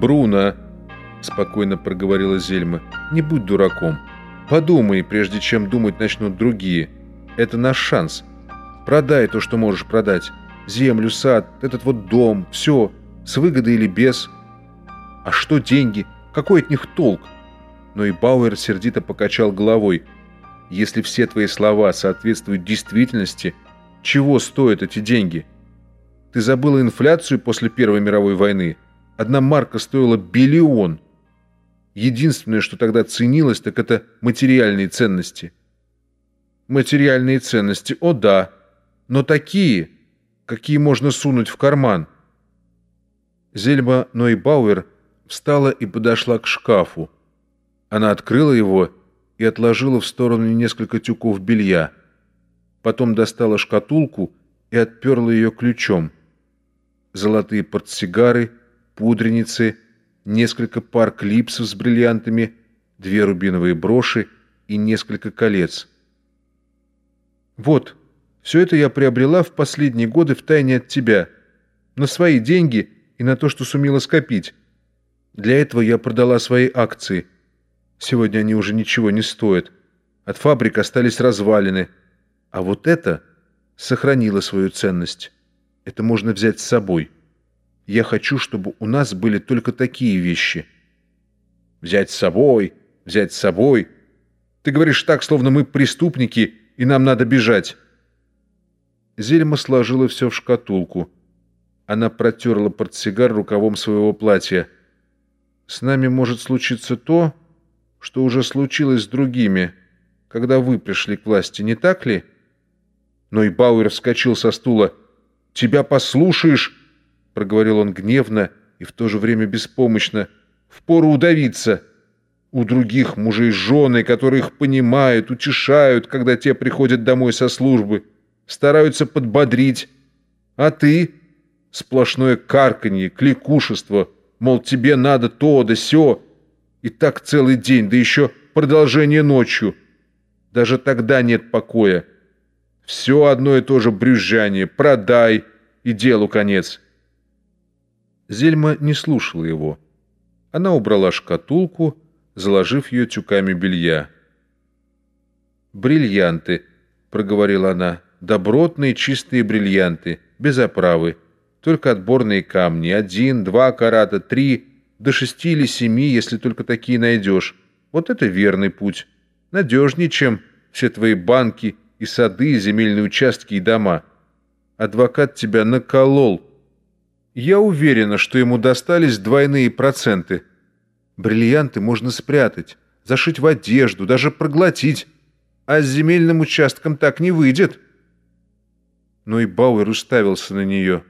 Бруно!» — спокойно проговорила Зельма. «Не будь дураком. Подумай, прежде чем думать начнут другие. Это наш шанс. Продай то, что можешь продать. Землю, сад, этот вот дом, все, с выгодой или без. А что деньги? Какой от них толк?» Но и Бауэр сердито покачал головой. «Если все твои слова соответствуют действительности, чего стоят эти деньги? Ты забыла инфляцию после Первой мировой войны? Одна марка стоила биллион. Единственное, что тогда ценилось, так это материальные ценности». «Материальные ценности, о да, но такие, какие можно сунуть в карман». Зельма Нойбауэр встала и подошла к шкафу. Она открыла его и отложила в сторону несколько тюков белья. Потом достала шкатулку и отперла ее ключом. Золотые портсигары, пудреницы, несколько пар клипсов с бриллиантами, две рубиновые броши и несколько колец. «Вот, все это я приобрела в последние годы в тайне от тебя, на свои деньги и на то, что сумела скопить. Для этого я продала свои акции – Сегодня они уже ничего не стоят. От фабрик остались развалины. А вот это сохранило свою ценность. Это можно взять с собой. Я хочу, чтобы у нас были только такие вещи. Взять с собой, взять с собой. Ты говоришь так, словно мы преступники, и нам надо бежать. Зельма сложила все в шкатулку. Она протерла портсигар рукавом своего платья. «С нами может случиться то, что уже случилось с другими, когда вы пришли к власти, не так ли?» Но и Бауэр вскочил со стула. «Тебя послушаешь!» — проговорил он гневно и в то же время беспомощно. «Впору удавиться!» У других мужей жены, которые их понимают, утешают, когда те приходят домой со службы, стараются подбодрить. А ты — сплошное карканье, кликушество, мол, тебе надо то да сё, и так целый день, да еще продолжение ночью. Даже тогда нет покоя. Все одно и то же брюзжание. Продай, и делу конец. Зельма не слушала его. Она убрала шкатулку, заложив ее тюками белья. «Бриллианты», — проговорила она, — «добротные чистые бриллианты, без оправы, только отборные камни, один, два карата, три, до шести или семи, если только такие найдешь. Вот это верный путь. Надежнее, чем все твои банки и сады, и земельные участки и дома. Адвокат тебя наколол. Я уверена, что ему достались двойные проценты. Бриллианты можно спрятать, зашить в одежду, даже проглотить. А с земельным участком так не выйдет. Но и Бауэр уставился на нее.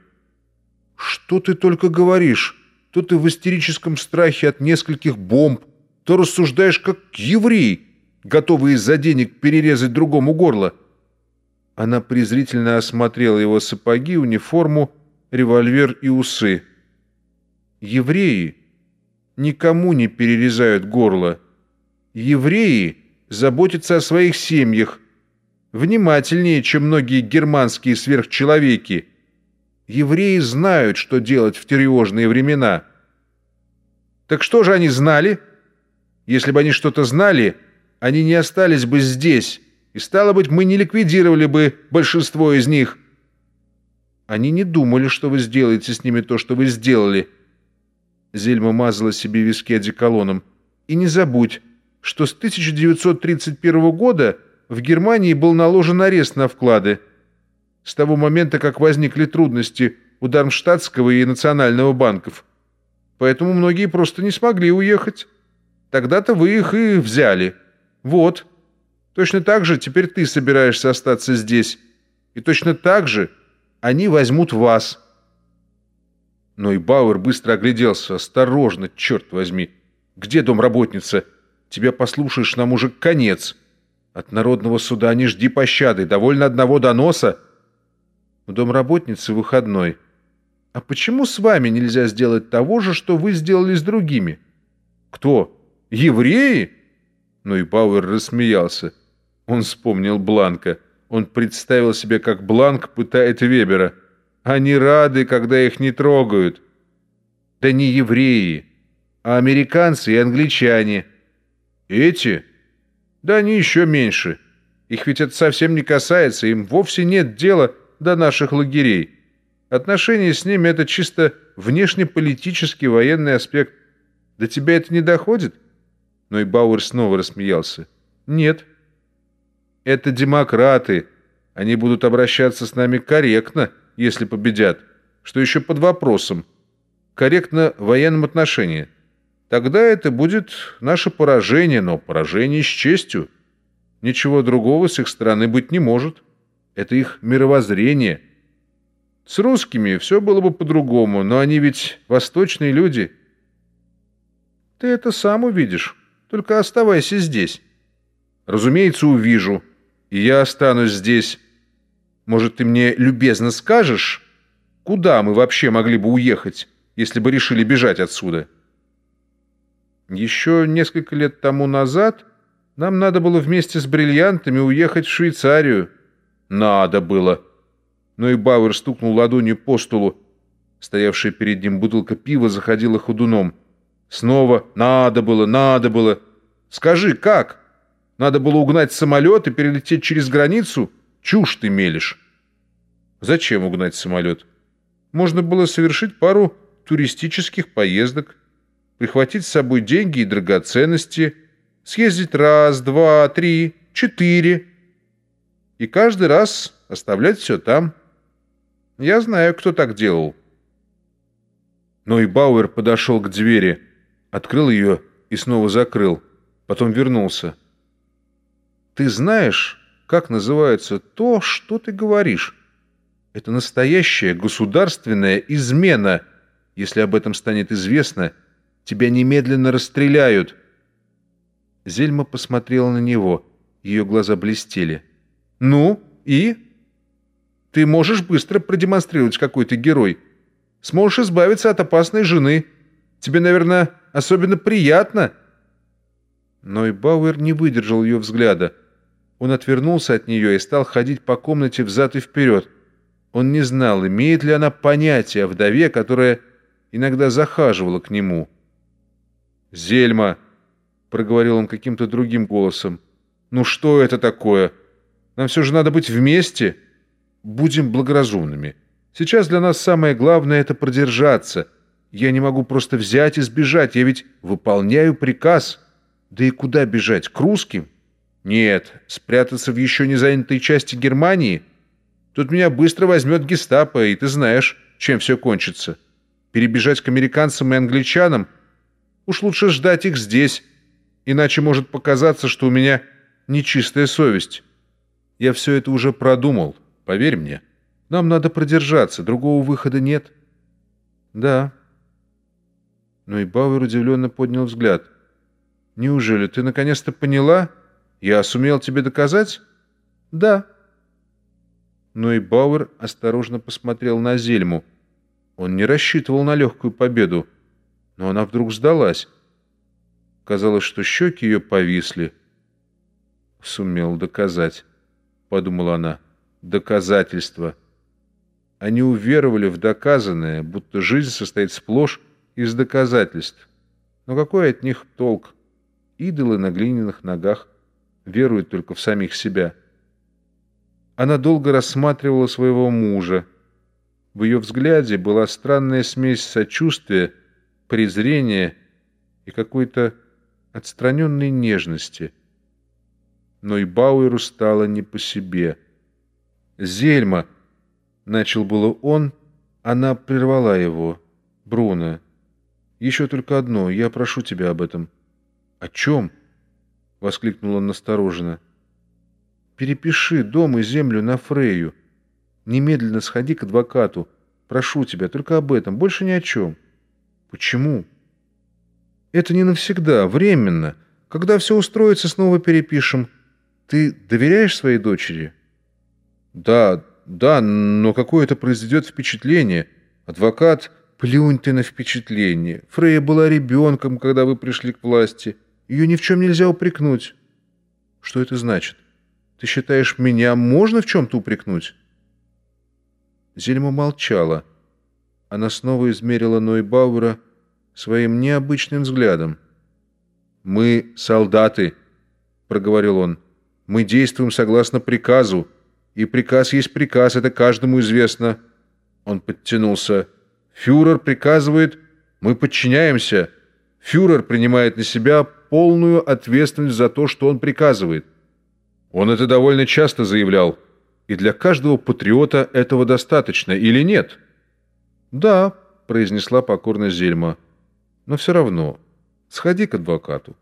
«Что ты только говоришь?» то ты в истерическом страхе от нескольких бомб, то рассуждаешь как еврей, готовый из-за денег перерезать другому горло. Она презрительно осмотрела его сапоги, униформу, револьвер и усы. Евреи никому не перерезают горло. Евреи заботятся о своих семьях, внимательнее, чем многие германские сверхчеловеки – Евреи знают, что делать в тревожные времена. Так что же они знали? Если бы они что-то знали, они не остались бы здесь, и, стало быть, мы не ликвидировали бы большинство из них. Они не думали, что вы сделаете с ними то, что вы сделали. Зельма мазала себе виски одеколоном. И не забудь, что с 1931 года в Германии был наложен арест на вклады с того момента, как возникли трудности у Дармштадтского и Национального банков. Поэтому многие просто не смогли уехать. Тогда-то вы их и взяли. Вот. Точно так же теперь ты собираешься остаться здесь. И точно так же они возьмут вас. Но и Бауэр быстро огляделся. Осторожно, черт возьми. Где домработница? Тебя послушаешь, нам уже конец. От народного суда не жди пощады. Довольно одного доноса — у домработницы выходной. А почему с вами нельзя сделать того же, что вы сделали с другими? Кто? Евреи? Ну и Бауэр рассмеялся. Он вспомнил Бланка. Он представил себе, как Бланк пытает Вебера. Они рады, когда их не трогают. Да не евреи, а американцы и англичане. Эти? Да они еще меньше. Их ведь это совсем не касается, им вовсе нет дела до наших лагерей. Отношения с ними — это чисто внешнеполитический военный аспект. До тебя это не доходит? Но и Бауэр снова рассмеялся. Нет. Это демократы. Они будут обращаться с нами корректно, если победят. Что еще под вопросом? Корректно в военном отношении. Тогда это будет наше поражение, но поражение с честью. Ничего другого с их стороны быть не может. Это их мировоззрение. С русскими все было бы по-другому, но они ведь восточные люди. Ты это сам увидишь, только оставайся здесь. Разумеется, увижу, и я останусь здесь. Может, ты мне любезно скажешь, куда мы вообще могли бы уехать, если бы решили бежать отсюда?» Еще несколько лет тому назад нам надо было вместе с бриллиантами уехать в Швейцарию. Надо было. Но и Бауэр стукнул ладонью по столу. Стоявшая перед ним бутылка пива заходила ходуном. Снова «надо было, надо было». «Скажи, как? Надо было угнать самолет и перелететь через границу? Чушь ты мелешь». «Зачем угнать самолет?» «Можно было совершить пару туристических поездок» прихватить с собой деньги и драгоценности, съездить раз, два, три, четыре и каждый раз оставлять все там. Я знаю, кто так делал. Но и Бауэр подошел к двери, открыл ее и снова закрыл, потом вернулся. «Ты знаешь, как называется то, что ты говоришь? Это настоящая государственная измена, если об этом станет известно – Тебя немедленно расстреляют!» Зельма посмотрела на него. Ее глаза блестели. «Ну, и? Ты можешь быстро продемонстрировать, какой ты герой. Сможешь избавиться от опасной жены. Тебе, наверное, особенно приятно». Но и Бауэр не выдержал ее взгляда. Он отвернулся от нее и стал ходить по комнате взад и вперед. Он не знал, имеет ли она понятие о вдове, которая иногда захаживала к нему. «Зельма!» — проговорил он каким-то другим голосом. «Ну что это такое? Нам все же надо быть вместе. Будем благоразумными. Сейчас для нас самое главное — это продержаться. Я не могу просто взять и сбежать. Я ведь выполняю приказ. Да и куда бежать? К русским? Нет, спрятаться в еще не занятой части Германии? Тут меня быстро возьмет гестапо, и ты знаешь, чем все кончится. Перебежать к американцам и англичанам — Уж лучше ждать их здесь, иначе может показаться, что у меня нечистая совесть. Я все это уже продумал, поверь мне. Нам надо продержаться, другого выхода нет. Да. Но и Бауэр удивленно поднял взгляд. Неужели ты наконец-то поняла? Я сумел тебе доказать? Да. Но и Бауэр осторожно посмотрел на Зельму. Он не рассчитывал на легкую победу но она вдруг сдалась. Казалось, что щеки ее повисли. «Сумел доказать», — подумала она, — «доказательство». Они уверовали в доказанное, будто жизнь состоит сплошь из доказательств. Но какой от них толк? Идолы на глиняных ногах веруют только в самих себя. Она долго рассматривала своего мужа. В ее взгляде была странная смесь сочувствия презрения и какой-то отстраненной нежности. Но и Бауэру стало не по себе. «Зельма!» — начал было он, она прервала его. «Бруно, еще только одно, я прошу тебя об этом». «О чем?» — воскликнул он настороженно. «Перепиши дом и землю на Фрею. Немедленно сходи к адвокату. Прошу тебя, только об этом, больше ни о чем». Почему? Это не навсегда, временно. Когда все устроится, снова перепишем. Ты доверяешь своей дочери? Да, да, но какое это произведет впечатление? Адвокат, плюнь ты на впечатление. Фрея была ребенком, когда вы пришли к власти. Ее ни в чем нельзя упрекнуть. Что это значит? Ты считаешь, меня можно в чем-то упрекнуть? Зельма молчала. Она снова измерила Нойбауэра своим необычным взглядом. «Мы солдаты», — проговорил он. «Мы действуем согласно приказу, и приказ есть приказ, это каждому известно». Он подтянулся. «Фюрер приказывает, мы подчиняемся. Фюрер принимает на себя полную ответственность за то, что он приказывает. Он это довольно часто заявлял. И для каждого патриота этого достаточно, или нет?» «Да», — произнесла покорно Зельма. «Но все равно, сходи к адвокату.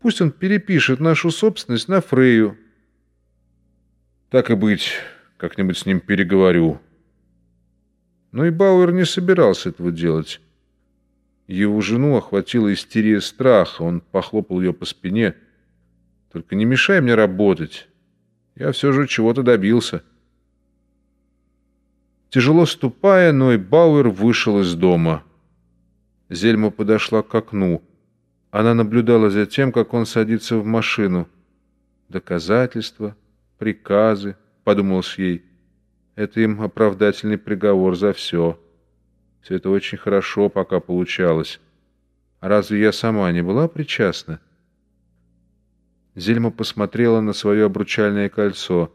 Пусть он перепишет нашу собственность на Фрею». «Так и быть, как-нибудь с ним переговорю». Но и Бауэр не собирался этого делать. Его жену охватила истерия страха. Он похлопал ее по спине. «Только не мешай мне работать. Я все же чего-то добился». Тяжело ступая, Ной Бауэр вышел из дома. Зельма подошла к окну. Она наблюдала за тем, как он садится в машину. «Доказательства, приказы», — подумалось ей. «Это им оправдательный приговор за все». Все это очень хорошо пока получалось. А разве я сама не была причастна? Зельма посмотрела на свое обручальное кольцо.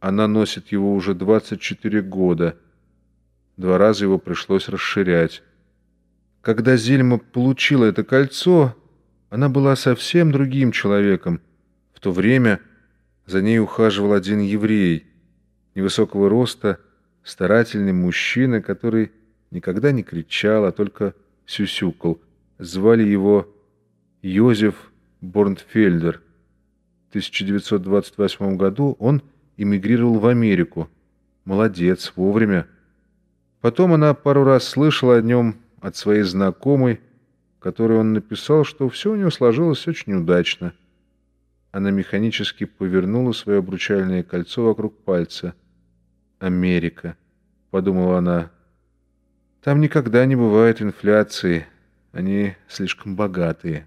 Она носит его уже 24 года. Два раза его пришлось расширять. Когда Зельма получила это кольцо, она была совсем другим человеком. В то время за ней ухаживал один еврей, невысокого роста, старательный мужчина, который никогда не кричал, а только сюсюкал. Звали его Йозеф Борнфельдер. В 1928 году он эмигрировал в Америку. Молодец, вовремя. Потом она пару раз слышала о нем от своей знакомой, которой он написал, что все у него сложилось очень удачно. Она механически повернула свое обручальное кольцо вокруг пальца. «Америка», — подумала она, — там никогда не бывает инфляции. Они слишком богатые.